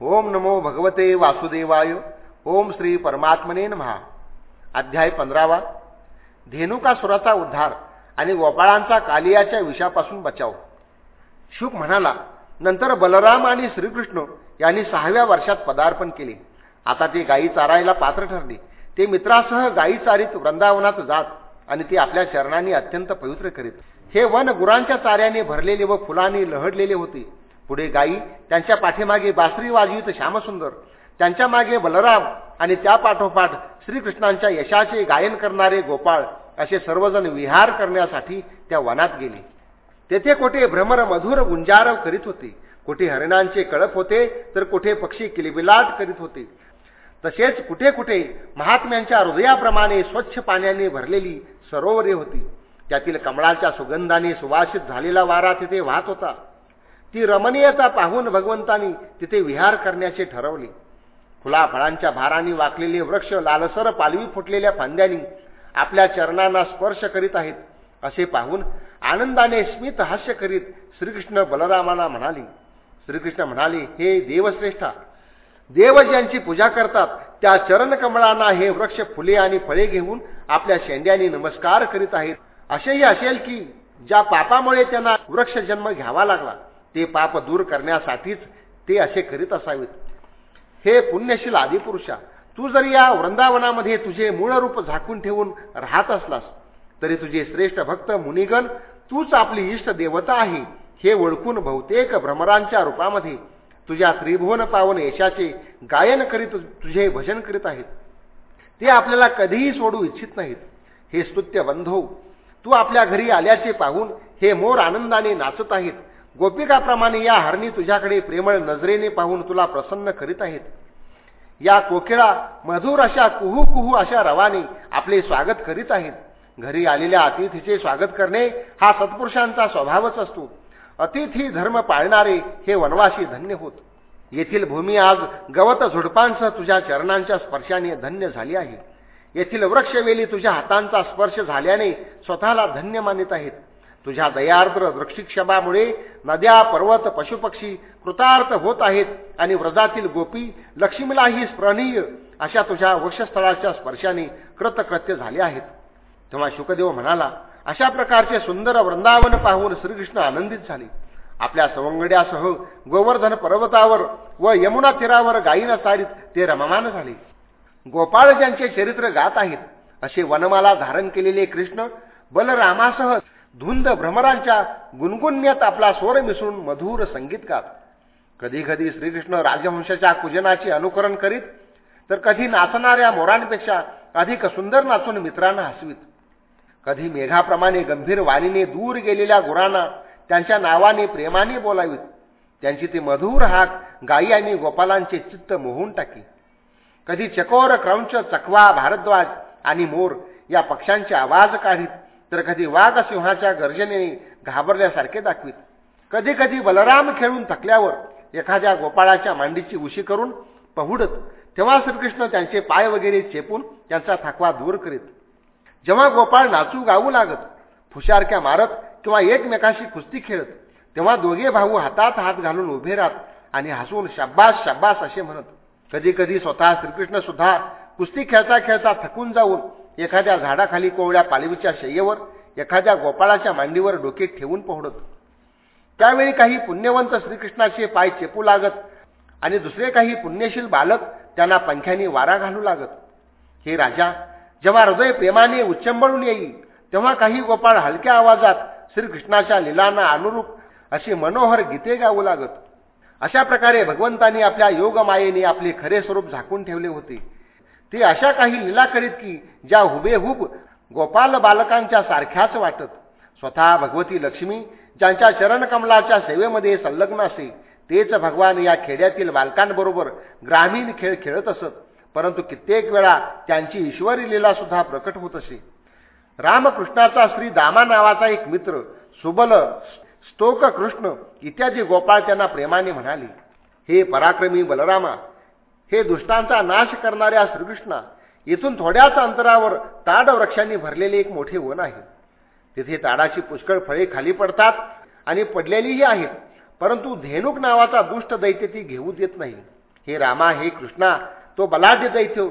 ओम नमो भगवते वासुदेवाय. ओम श्री परमात्मने महा अध्याय पंधरावा. धेनुकासुराचा उद्धार आणि गोपाळांचा कालियाच्या विषापासून बचाव. शुक म्हणाला नंतर बलराम आणि श्रीकृष्ण यांनी सहाव्या वर्षात पदार्पण केले. आता ते गायी चारायला पात्र ठरले. ते मित्रासह गायी चारीत वृंदावनात जात आणि ते आपल्या चरणांनी अत्यंत पवित्र करीत. हे वन गुरांच्या चाऱ्याने भरलेले व फुलांनी लहडलेले होते. पुढे गायी त्यांच्या पाठीमागे बासरी वाजवीत श्यामसुंदर त्यांच्या मागे बलराम आणि त्या पाठोपाठ श्रीकृष्णांच्या यशाचे गायन करणारे गोपाळ असे सर्वजण विहार करण्यासाठी त्या वनात गेले. तेथे कोठे भ्रमर मधुर गुंजारव करीत होते कुठे हरिणांचे कळप होते तर कुठे पक्षी किलबिलाट करीत होते. तसेच कुठे कुठे महात्म्यांच्या हृदयाप्रमाणे स्वच्छ पाण्याने भरलेली सरोवरे होती. त्यातील कमळाच्या सुगंधाने सुवासित झालेला वारा तिथे वाहत होता. ती रमणीयता पाहून भगवंतांनी तिथे विहार करण्याचे ठरवले. फुला फळांच्या भाराने वाकलेले वृक्ष लालसर पालवी फुटलेल्या फांद्यांनी आपल्या चरणांना स्पर्श करीत आहेत असे पाहून आनंदाने स्मित हास्य करीत श्रीकृष्ण बलरामाला म्हणाले. श्रीकृष्ण म्हणाले हे देवश्रेष्ठा देव ज्यांची पूजा करतात त्या चरणकमळांना हे वृक्ष फुले आणि फळे घेऊन आपल्या शेंड्यांनी नमस्कार करीत आहेत. असेही असेल की ज्या पापामुळे त्यांना वृक्ष जन्म घ्यावा लागला ते पाप दूर करण्यासाठीच ते असे करीत असावेत. हे पुण्यशील आदिपुरुषा तू जरी या वृंदावनामध्ये तुझे मूळ रूप झाकून ठेवून राहत असलास तरी तुझे श्रेष्ठ भक्त मुनिगण तूच आपली इष्ट देवता आहे हे ओळखून बहुतेक भ्रमरांच्या रूपामध्ये तुझ्या त्रिभुवन पावन यशाचे गायन करीत तुझे भजन करीत आहेत. ते आपल्याला कधीही सोडू इच्छित नाहीत. हे स्तुत्य बंधो तू आपल्या घरी आल्याचे पाहून हे मोर आनंदाने नाचत आहेत. गोपिकाप्रमाणे या हरणी तुझ्याकडे प्रेमळ नजरेने पाहून तुला प्रसन्न करीत आहेत. या कोकिळा मधुर अशा कुहू कुहू अशा रवाने आपले स्वागत करीत आहेत. घरी आलेल्या अतिथीचे स्वागत करणे हा सत्पुरुषांचा स्वभावच असतो. अतिथी धर्म पाळणारे हे वनवासी धन्य होत. येथील भूमी आज गवत झुडपांसह तुझ्या चरणांच्या स्पर्शाने धन्य झाली आहे. येथील वृक्षवेली तुझ्या हातांचा स्पर्श झाल्याने स्वतःला धन्य मानित आहेत. तुझ्या दयार्द्र वृक्षिक्षमामुळे नद्या पर्वत पशुपक्षी कृतार्थ होत आहेत आणि व्रजातील गोपी लक्ष्मीलाही स्मरणीय अशा तुझ्या वृक्षस्थळाच्या स्पर्शाने कृतकृत्य झाले आहेत. तेव्हा शुकदेव म्हणाला अशा प्रकारचे सुंदर वृंदावन पाहून श्रीकृष्ण आनंदित झाले. आपल्या सवंगड्यासह गोवर्धन पर्वतावर व यमुना तीरावर गायीना सारीत ते रममान झाले. गोपाळ ज्यांचे चरित्र गात आहेत असे वनमाला धारण केलेले कृष्ण बलरामासह धुंद भ्रमरांच्या गुणगुण्यात आपला स्वर मिसळून मधुर संगीत गात कधी कधी श्रीकृष्ण राजवंशाच्या पूजनाचे अनुकरण करीत तर कधी नाचणाऱ्या मोरांपेक्षा अधिक सुंदर नाचून मित्रांना हसवीत. कधी मेघाप्रमाणे गंभीर वाणीने दूर गेलेल्या गुरांना त्यांच्या नावाने प्रेमाने बोलावीत. त्यांची ती मधुर हाक गायी आणि गोपालांचे चित्त मोहून टाकी. कधी चकोर क्रौंच चकवा भारद्वाज आणि मोर या पक्ष्यांचे आवाज काढीत तर कधी वाघ सिंहाच्या गर्जनेने घाबरल्यासारखे दाखवीत. कधी कधी बलराम खेळून थकल्यावर एखाद्या गोपाळाच्या मांडीची उशी करून पहुडत तेव्हा श्रीकृष्ण त्यांचे पाय वगैरे चेपून त्यांचा थकवा दूर करीत. जेव्हा गोपाळ नाचू गाऊ लागत फुशारक्या मारत किंवा एकमेकाशी कुस्ती खेळत तेव्हा दोघे भाऊ हातात हात घालून उभे राहत आणि हसून शब्बास शब्बास असे म्हणत. कधी कधी स्वतः श्रीकृष्ण सुद्धा कुस्ती खेळता खेळता थकून जाऊन एखाद्या झाडाखाली कोवळ्या पालवीच्या शय्येवर एखाद्या गोपाळाच्या मांडीवर डोके ठेवून पोहडत. त्यावेळी काही पुण्यवंत श्रीकृष्णाचे पाय चेपू लागत आणि दुसरे काही पुण्यशील बालक त्यांना पंख्याने वारा घालू लागत. हे राजा जेव्हा हृदय प्रेमाने उच्चंबळून येईल तेव्हा काही गोपाळ हलक्या आवाजात श्रीकृष्णाच्या लिलांना अनुरूप अशी मनोहर गीते गाऊ लागत. अशा प्रकारे भगवंतांनी आपल्या योगमायेने आपले खरे स्वरूप झाकून ठेवले होते. ते अशा काही लीला करीत की ज्या हुबेहूब गोपाल बालकांच्या सारख्याच वाटत. स्वतः भगवती लक्ष्मी ज्यांच्या चरणकमलाच्या सेवेमध्ये संलग्न असे तेच भगवान या खेड्यातील बालकांबरोबर ग्रामीण खेळ खेळत असत. परंतु कित्येक वेळा त्यांची ईश्वरी लीला सुद्धा प्रकट होत असे. रामकृष्णाचा श्री दामा नावाचा एक मित्र सुबल स्तोक कृष्ण इत्यादी गोपाळ त्यांना प्रेमाने म्हणाले हे पराक्रमी बलरामा हे दुष्टांचा नाश करणाऱ्या श्रीकृष्णा येथून थोड्याच अंतरावर ताड वृक्षांनी भरलेले एक मोठे वन आहे. तिथे ताडाची पुष्कळ फळे खाली पडतात आणि पडलेलीही आहेत परंतु धेनुक नावाचा दुष्ट दैत्य ती घेऊ देत नाही. हे रामा हे कृष्णा तो बलाढ्य दैत्य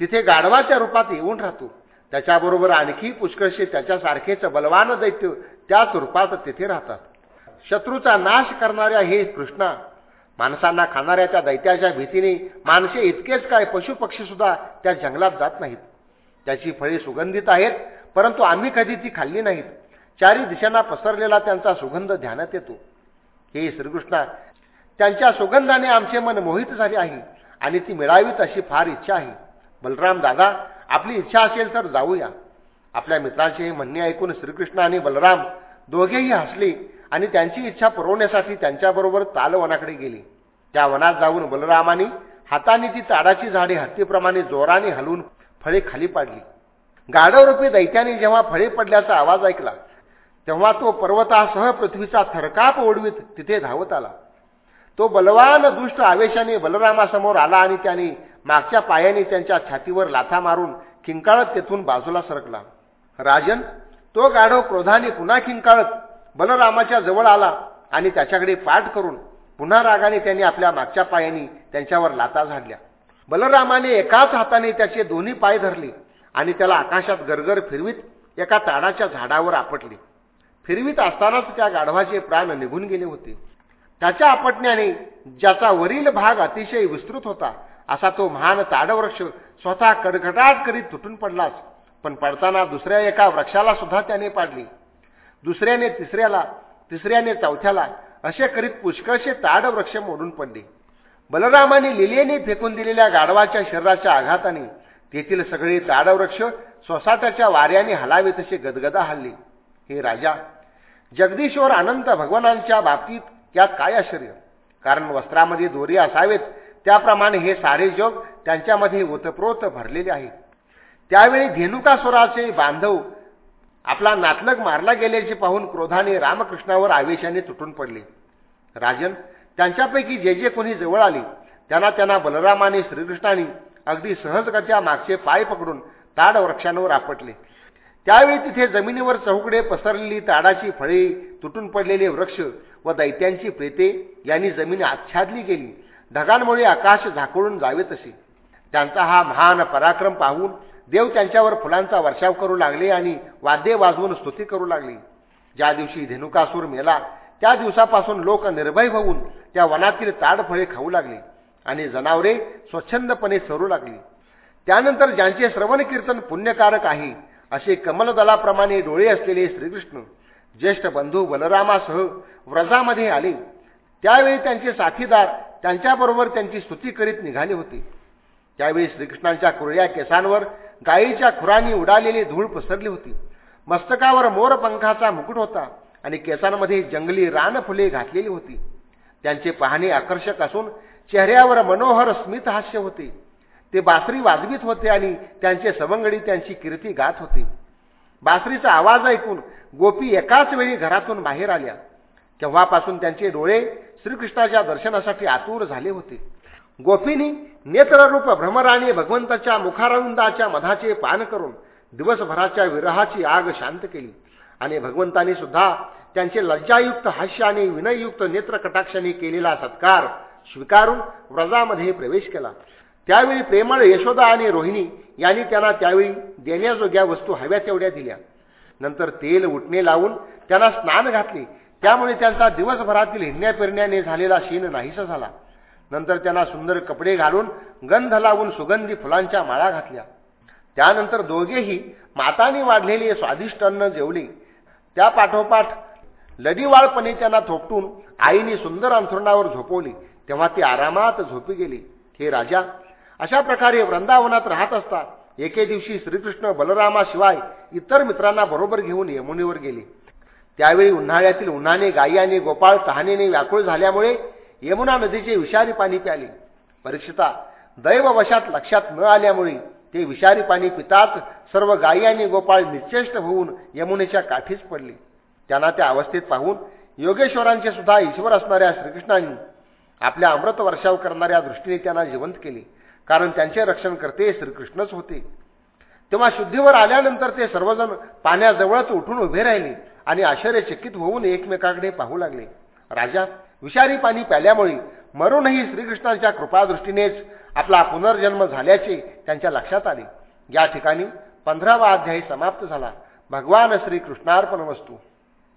तिथे गाढवाच्या रूपात येऊन राहतो. त्याच्याबरोबर आणखी पुष्कळशे त्याच्यासारखेच बलवान दैत्य त्याच रूपात तिथे राहतात. शत्रूचा नाश करणाऱ्या हे कृष्णा माणसांना खाणाऱ्या त्या दैत्याच्या भीतीने माणसे इतकेच काय पशुपक्षी सुद्धा त्या जंगलात जात नाहीत. त्याची फळे सुगंधित आहेत परंतु आम्ही कधी ती खाल्ली नाहीत. चारी दिशांना पसरलेला त्यांचा सुगंध ध्यानात येतो. हे श्रीकृष्णा त्यांच्या सुगंधाने आमचे मन मोहित झाले आहे आणि ती मिळावीत अशी फार इच्छा आहे. बलराम दादा आपली इच्छा असेल तर जाऊया. आपल्या मित्रांचे हे म्हणणे ऐकून श्रीकृष्ण आणि बलराम दोघेही हसले. आणि त्यांची इच्छा पुरवण्यासाठी त्यांच्याबरोबर तालवनाकडे गेली. त्या वनात जाऊन बलरामाने हाताने ती ताडाची झाडे हत्तीप्रमाणे जोराने हलवून फळे खाली पाडली. गाढवरूपी दैत्याने जेव्हा फळे पडल्याचा आवाज ऐकला तेव्हा तो पर्वतासह पृथ्वीचा थरकाप ओढवीत तिथे धावत आला. तो बलवान दुष्ट आवेशाने बलरामासमोर आला आणि त्याने मागच्या पायाने त्यांच्या छातीवर लाथा मारून किंकाळत तेथून बाजूला सरकला. राजन तो गाढव क्रोधाने पुन्हा किंकाळत बलरामाच्या जवळ आला आणि त्याच्याकडे पाठ करून पुन्हा रागाने त्यांनी आपल्या मागच्या पायाने त्यांच्यावर लाता झाडल्या. बलरामाने एकाच हाताने त्याचे दोन्ही पाय धरले आणि त्याला आकाशात गरगर फिरवीत एका ताडाच्या झाडावर आपटले. फिरवीत असतानाच त्या गाढवाचे प्राण निघून गेले होते. त्याच्या आपटण्याने ज्याचा वरील भाग अतिशय विस्तृत होता असा तो महान ताडवृक्ष स्वतः कडकडाट करीत तुटून पडलाच. पण पडताना दुसऱ्या एका वृक्षाला सुद्धा त्याने पाडली. दुसऱ्याने तिसऱ्याला तिसऱ्याने चौथ्याला असे करीत पुष्कळशे ताड वृक्ष मोडून पडले. बलरामाने लिलेने फेकून दिलेल्या गाढवाच्या शरीराच्या आघाताने तेथील सगळे ताडवृक्ष सोसाट्याच्या वाऱ्याने हलावे तसे गदगदा हल्ले. हे राजा जगदीश्वर अनंत भगवानांच्या बाबतीत यात काय आश्चर्य? कारण वस्त्रामध्ये दोरी असावेत त्याप्रमाणे हे सारे जग त्यांच्यामध्ये ओतप्रोत भरलेले आहे. त्यावेळी धेनुकासुराचे बांधव आपला नातलग मारला गेल्याचे पाहून क्रोधाने रामकृष्णावर आवेशाने तुटून पडले. राजन त्यांच्यापैकी जे जे कोणी जवळ आले त्यांना त्यांना बलरामाने श्रीकृष्णाने अगदी सहजगत्या मागचे पाय पकडून ताड वृक्षांवर आपटले. त्यावेळी तिथे जमिनीवर चौकडे पसरलेली ताडाची फळे तुटून पडलेले वृक्ष व दैत्यांची प्रेते यांनी जमीन आच्छादली गेली. ढगांमुळे आकाश झाकळून जावे तसे. त्यांचा हा महान पराक्रम पाहून देव त्यांच्यावर फुलांचा वर्षाव करू लागले आणि वाद्य वाजवून स्तुती करू लागली. ज्या दिवशी धेनुकासूर मेला त्या दिवसापासून लोक निर्भय होऊन त्या वनातील ताडफळे खाऊ लागले आणि जनावरे स्वच्छंदपणे सरू लागली. त्यानंतर ज्यांचे श्रवण कीर्तन पुण्यकारक आहे असे कमलदलाप्रमाणे डोळे असलेले श्रीकृष्ण ज्येष्ठ बंधू बलरामासह व्रजामध्ये आले. त्यावेळी त्यांचे साथीदार त्यांच्याबरोबर त्यांची स्तुती करीत निघाले होते. त्यावेळी श्रीकृष्णांच्या कुरळ्या केसांवर गायीच्या खुरांनी उडालेली धूळ पसरली होती. मस्तकावर मोरपंखाचा मुकुट होता आणि केसांमध्ये जंगली रानफुले घातलेली होती. त्यांचे पाहणे आकर्षक असून चेहऱ्यावर मनोहर स्मित हास्य होते. ते बासरी वाजवीत होते आणि त्यांचे सवंगडी त्यांची कीर्ती गात होते. बासरीचा आवाज ऐकून गोपी एकाच वेळी घरातून बाहेर आल्या. तेव्हापासून त्यांचे डोळे श्रीकृष्णाच्या दर्शनासाठी आतुर झाले होते. गोपीनी नेत्ररूप भ्रमराने भगवंताच्या मुखारविंदाच्या मधाचे पान करून दिवसभराच्या विरहाची आग शांत केली. आणि भगवंताने सुद्धा त्यांचे लज्जायुक्त हास्य आणि विनययुक्त नेत्र कटाक्षाने केलेला सत्कार स्वीकारून व्रजामध्ये प्रवेश केला. त्यावेळी प्रेमळ यशोदा आणि रोहिणी यांनी त्यांना त्यावेळी देण्याजोग्या वस्तू हव्या तेवढ्या दिल्या. नंतर तेल उठणे लावून त्यांना स्नान घातले. त्यामुळे त्यांचा दिवसभरातील हिंडण्या फिरण्याने झालेला शीन नाहीसा झाला. नंतर त्यांना सुंदर कपडे घालून गंध लावून सुगंधी फुलांच्या माळा घातल्या. त्यानंतर दोघेही मातानी वाढलेले स्वादिष्ट अन्न जेवले. त्या पाठोपाठ लढीवाळपणे त्यांना थोपटून आईने सुंदर अंथरुणावर झोपवली. तेव्हा ती आरामात झोपी गेली. हे राजा अशा प्रकारे वृंदावनात राहत असता एके दिवशी श्रीकृष्ण बलरामाशिवाय इतर मित्रांना बरोबर घेऊन यमुनेवर गेले. त्यावेळी उन्हाळ्यातील उन्हाने गायी आणि गोपाळ तहानेने व्याकुळ झाल्यामुळे यमुना नदीचे विषारी पाणी प्याले. परीक्षिता दैववशात लक्षात न आल्यामुळे ते विषारी पाणी पिताच सर्व गायी आणि गोपाळ निश्चेष्ट होऊन यमुनेच्या काठीच पडले. त्यांना त्या अवस्थेत पाहून योगेश्वरांचे सुद्धा ईश्वर असणाऱ्या श्रीकृष्णांनी आपल्या अमृत वर्षाव करणाऱ्या दृष्टीने त्यांना जिवंत केले कारण त्यांचे रक्षण करते श्रीकृष्णच होते. तेव्हा शुद्धीवर आल्यानंतर ते सर्वजण पाण्याजवळच उठून उभे राहिले आणि आश्चर्यचकित होऊन एकमेकाकडे पाहू लागले. राजा विषारी पाणी प्याल्यामुळे मरूनही श्रीकृष्णांच्या कृपादृष्टीनेच आपला पुनर्जन्म झाल्याचे त्यांच्या लक्षात आले. या ठिकाणी पंधरावा अध्यायी समाप्त झाला. भगवान श्रीकृष्णार्पण वस्तू